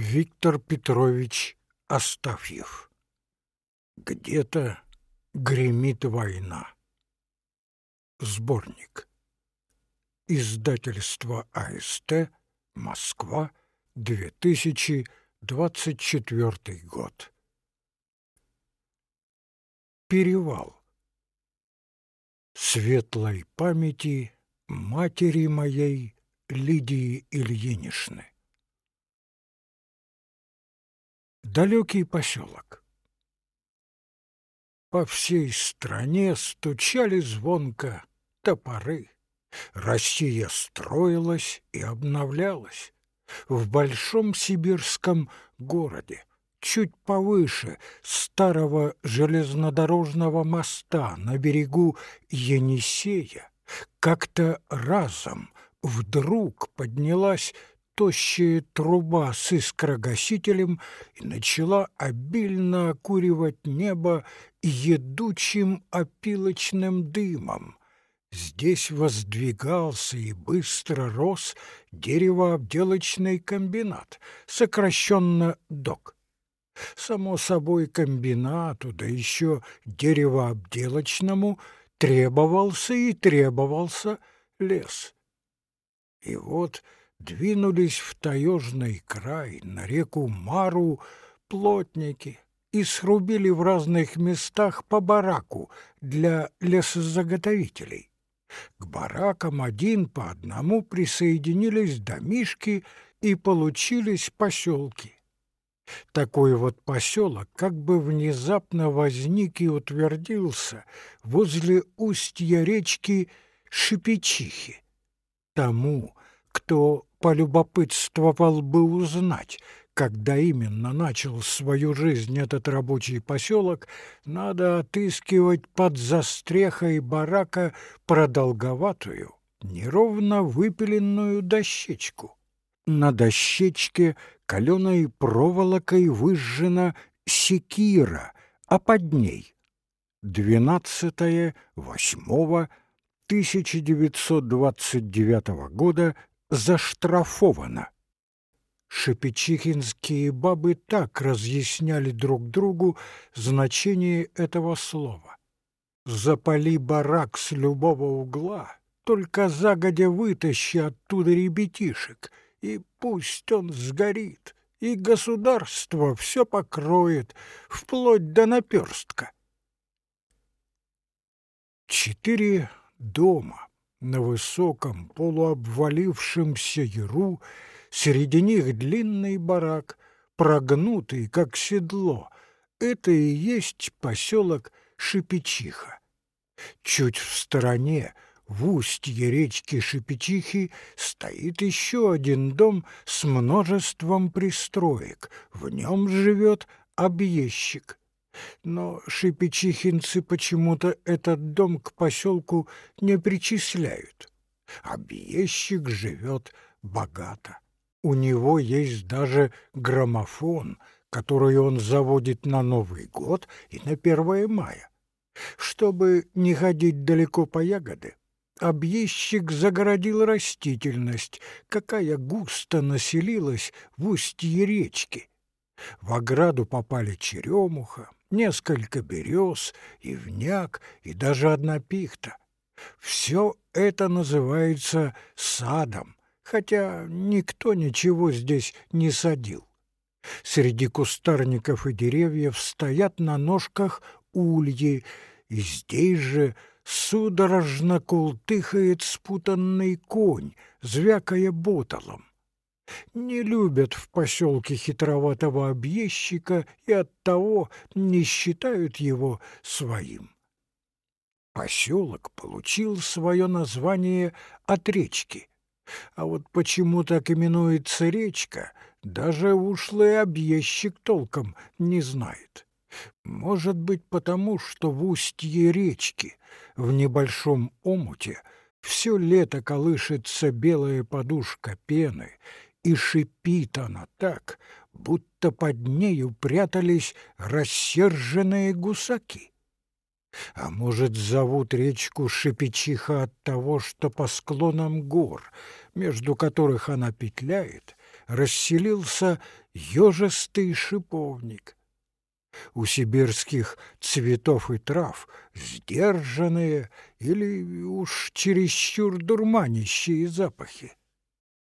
Виктор Петрович Астафьев. Где-то гремит война. Сборник. Издательство АСТ. Москва. 2024 год. Перевал. Светлой памяти матери моей Лидии Ильиничны. Далекий поселок. По всей стране стучали звонко топоры. Россия строилась и обновлялась. В большом сибирском городе, чуть повыше старого железнодорожного моста на берегу Енисея, как-то разом вдруг поднялась тощая труба с искрогасителем и начала обильно окуривать небо едучим опилочным дымом. Здесь воздвигался и быстро рос деревообделочный комбинат, сокращенно ДОК. Само собой, комбинату, да еще деревообделочному, требовался и требовался лес. И вот двинулись в таежный край, на реку Мару, плотники и срубили в разных местах по бараку для лесозаготовителей. К баракам один по одному присоединились домишки и получились поселки. Такой вот поселок как бы внезапно возник и утвердился возле устья речки Шипичихи. Тому, кто полюбопытствовал бы узнать, когда именно начал свою жизнь этот рабочий поселок, надо отыскивать под застрехой барака продолговатую, неровно выпиленную дощечку. На дощечке каленой проволокой выжжена секира, а под ней — 12.08.1929 года заштрафовано. Шепечихинские бабы так разъясняли друг другу значение этого слова. «Запали барак с любого угла, только загодя вытащи оттуда ребятишек, и пусть он сгорит, и государство все покроет, вплоть до наперстка». Четыре дома на высоком полуобвалившемся яру, среди них длинный барак, прогнутый, как седло. Это и есть поселок Шипичиха. Чуть в стороне, в устье речки Шипичихи, стоит еще один дом с множеством пристроек. В нем живет объездчик. Но шипичихинцы почему-то этот дом к поселку не причисляют. Объездчик живет богато. У него есть даже граммофон, который он заводит на Новый год и на 1 мая. Чтобы не ходить далеко по ягоды, объездчик загородил растительность, какая густо населилась в устье речки. В ограду попали черемуха, несколько берез, ивняк и даже одна пихта. Все это называется садом, хотя никто ничего здесь не садил. Среди кустарников и деревьев стоят на ножках ульи, и здесь же судорожно култыхает спутанный конь, звякая боталом не любят в поселке хитроватого объездчика и оттого не считают его своим. Поселок получил свое название от речки, а вот почему так именуется речка, даже ушлый объездчик толком не знает. Может быть, потому что в устье речки, в небольшом омуте, все лето колышется белая подушка пены, и шипит она так, будто под нею прятались рассерженные гусаки. А может, зовут речку Шипичиха от того, что по склонам гор, между которых она петляет, расселился ежистый шиповник. У сибирских цветов и трав сдержанные или уж чересчур дурманящие запахи.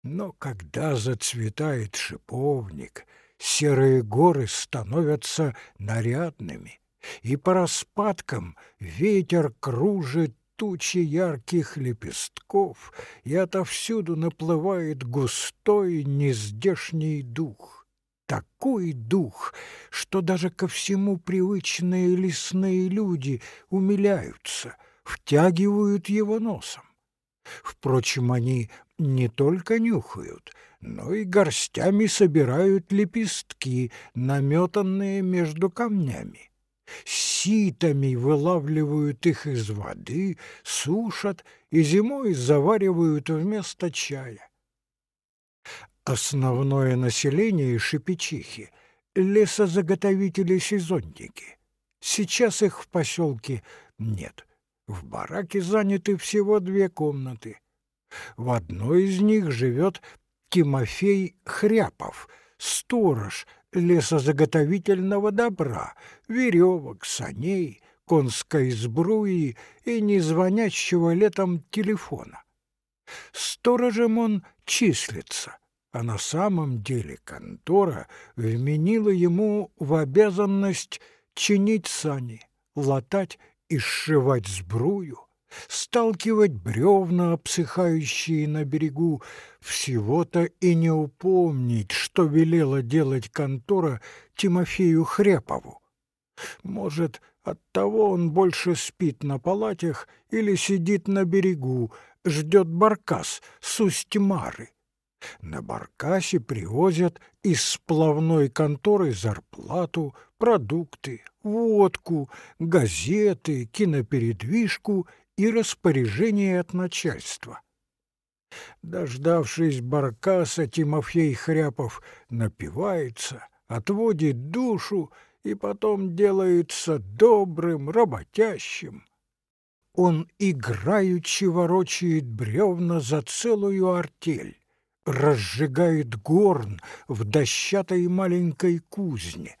Но когда зацветает шиповник, серые горы становятся нарядными, и по распадкам ветер кружит тучи ярких лепестков, и отовсюду наплывает густой нездешний дух. Такой дух, что даже ко всему привычные лесные люди умиляются, втягивают его носом. Впрочем, они не только нюхают, но и горстями собирают лепестки, наметанные между камнями ситами вылавливают их из воды, сушат и зимой заваривают вместо чая. Основное население Шипичихи — лесозаготовители-сезонники. Сейчас их в поселке нет. В бараке заняты всего две комнаты. В одной из них живет Тимофей Хряпов, сторож лесозаготовительного добра, веревок, саней, конской сбруи и незвонящего летом телефона. Сторожем он числится, а на самом деле контора вменила ему в обязанность чинить сани, латать и сшивать сбрую, сталкивать бревна, обсыхающие на берегу, всего-то и не упомнить, что велела делать контора Тимофею Хрепову. Может, оттого он больше спит на палатях или сидит на берегу, ждет баркас с Устьмары. На баркасе привозят из сплавной конторы зарплату, продукты, водку, газеты, кинопередвижку и распоряжение от начальства. Дождавшись баркаса, Тимофей Хряпов напивается, отводит душу и потом делается добрым, работящим. Он играючи ворочает бревна за целую артель, разжигает горн в дощатой маленькой кузне,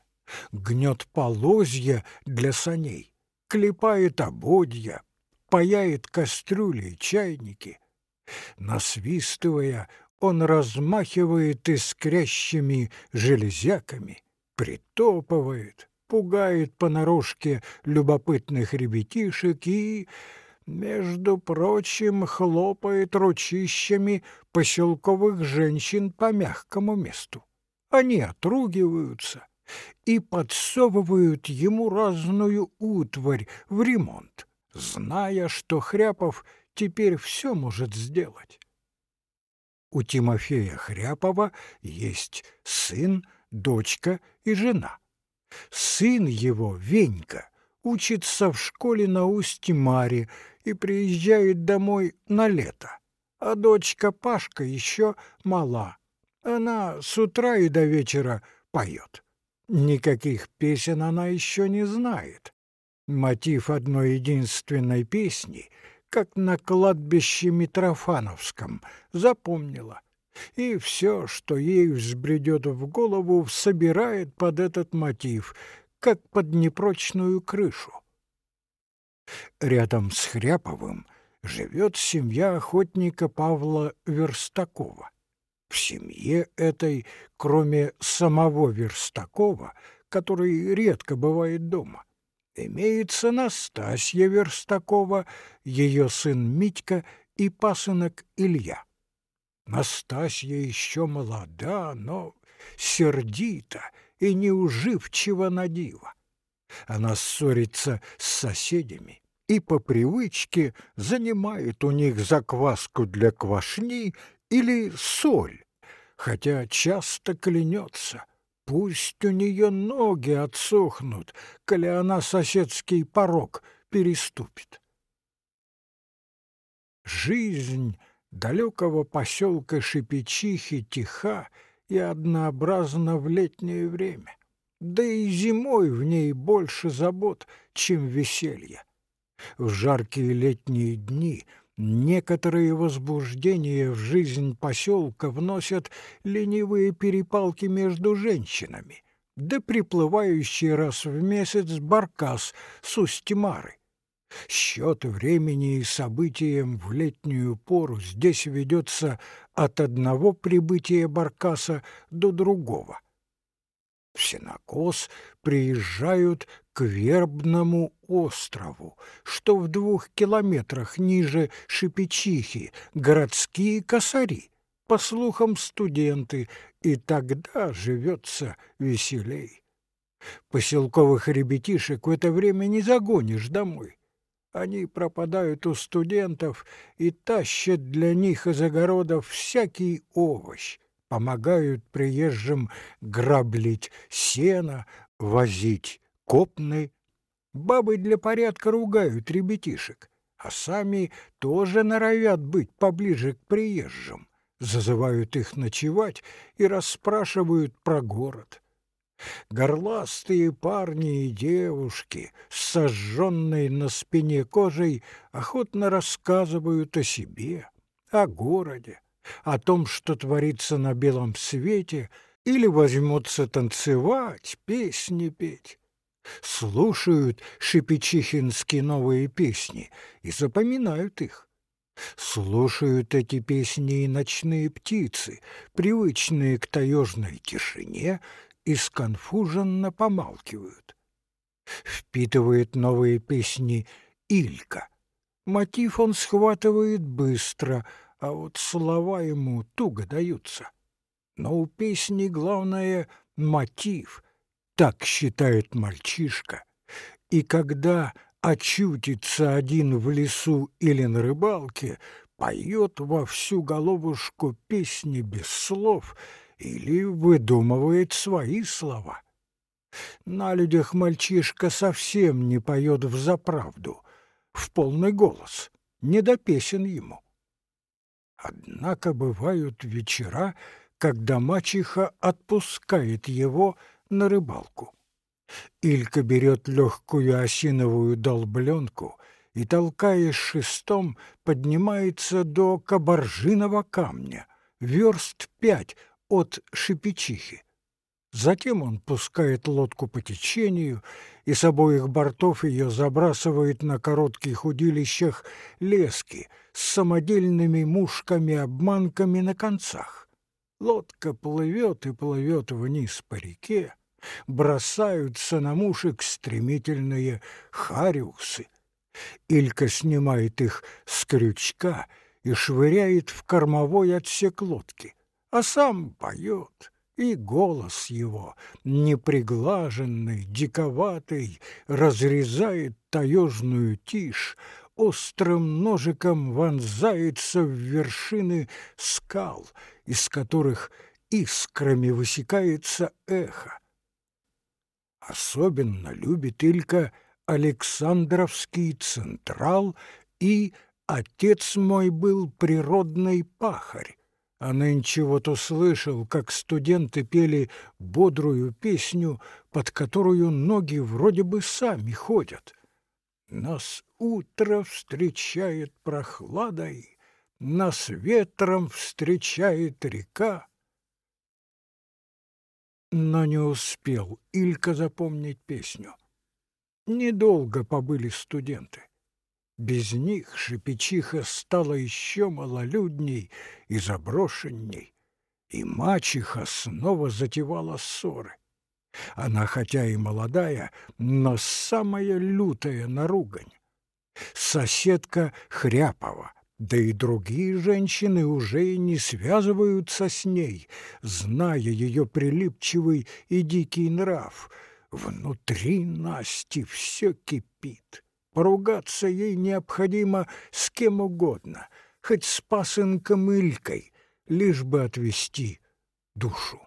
гнет полозья для саней, клепает ободья, паяет кастрюли чайники. Насвистывая, он размахивает искрящими железяками, притопывает, пугает понарошке любопытных ребятишек и, между прочим, хлопает ручищами поселковых женщин по мягкому месту. Они отругиваются и подсовывают ему разную утварь в ремонт зная, что Хряпов теперь все может сделать. У Тимофея Хряпова есть сын, дочка и жена. Сын его, Венька, учится в школе на Усть-Маре и приезжает домой на лето, а дочка Пашка еще мала. Она с утра и до вечера поет. Никаких песен она еще не знает, Мотив одной единственной песни, как на кладбище Митрофановском, запомнила. И все, что ей взбредет в голову, собирает под этот мотив, как под непрочную крышу. Рядом с Хряповым живет семья охотника Павла Верстакова. В семье этой, кроме самого Верстакова, который редко бывает дома, имеется Настасья Верстакова, ее сын Митька и пасынок Илья. Настасья еще молода, но сердита и неуживчива на диво. Она ссорится с соседями и по привычке занимает у них закваску для квашни или соль, хотя часто клянется — Пусть у нее ноги отсохнут, коли она соседский порог переступит. Жизнь далекого поселка Шипичихи тиха и однообразна в летнее время, да и зимой в ней больше забот, чем веселья. В жаркие летние дни Некоторые возбуждения в жизнь поселка вносят ленивые перепалки между женщинами, да приплывающий раз в месяц баркас с Устимары. Счет времени и событиям в летнюю пору здесь ведется от одного прибытия баркаса до другого. В Сенокос приезжают к Вербному острову, что в двух километрах ниже Шипичихи, городские косари, по слухам студенты, и тогда живется веселей. Поселковых ребятишек в это время не загонишь домой. Они пропадают у студентов и тащат для них из огородов всякий овощ, помогают приезжим граблить сено, возить копны. Бабы для порядка ругают ребятишек, а сами тоже норовят быть поближе к приезжим, зазывают их ночевать и расспрашивают про город. Горластые парни и девушки с сожженной на спине кожей охотно рассказывают о себе, о городе, о том, что творится на белом свете, или возьмутся танцевать, песни петь. Слушают шипичихинские новые песни и запоминают их. Слушают эти песни и ночные птицы, привычные к таежной тишине и сконфуженно помалкивают. Впитывает новые песни Илька. Мотив он схватывает быстро, а вот слова ему туго даются. Но у песни главное — мотив, так считает мальчишка. И когда очутится один в лесу или на рыбалке, поет во всю головушку песни без слов — или выдумывает свои слова. На людях мальчишка совсем не поет взаправду, в полный голос, не до песен ему. Однако бывают вечера, когда мачеха отпускает его на рыбалку. Илька берет легкую осиновую долбленку и, толкая шестом, поднимается до кабаржиного камня, верст пять от Шипичихи. Затем он пускает лодку по течению и с обоих бортов ее забрасывает на коротких удилищах лески с самодельными мушками-обманками на концах. Лодка плывет и плывет вниз по реке, бросаются на мушек стремительные хариусы. Илька снимает их с крючка и швыряет в кормовой отсек лодки а сам поет, и голос его, неприглаженный, диковатый, разрезает таежную тишь, острым ножиком вонзается в вершины скал, из которых искрами высекается эхо. Особенно любит Илька Александровский Централ и «Отец мой был природный пахарь», а нынче вот услышал, как студенты пели бодрую песню, под которую ноги вроде бы сами ходят. Нас утро встречает прохладой, Нас ветром встречает река. Но не успел Илька запомнить песню. Недолго побыли студенты. Без них шипичиха стала еще малолюдней и заброшенней, и мачеха снова затевала ссоры. Она хотя и молодая, но самая лютая наругань. Соседка Хряпова, да и другие женщины уже и не связываются с ней, зная ее прилипчивый и дикий нрав. Внутри Насти все кипит. Поругаться ей необходимо с кем угодно, хоть с пасынком Илькой, лишь бы отвести душу.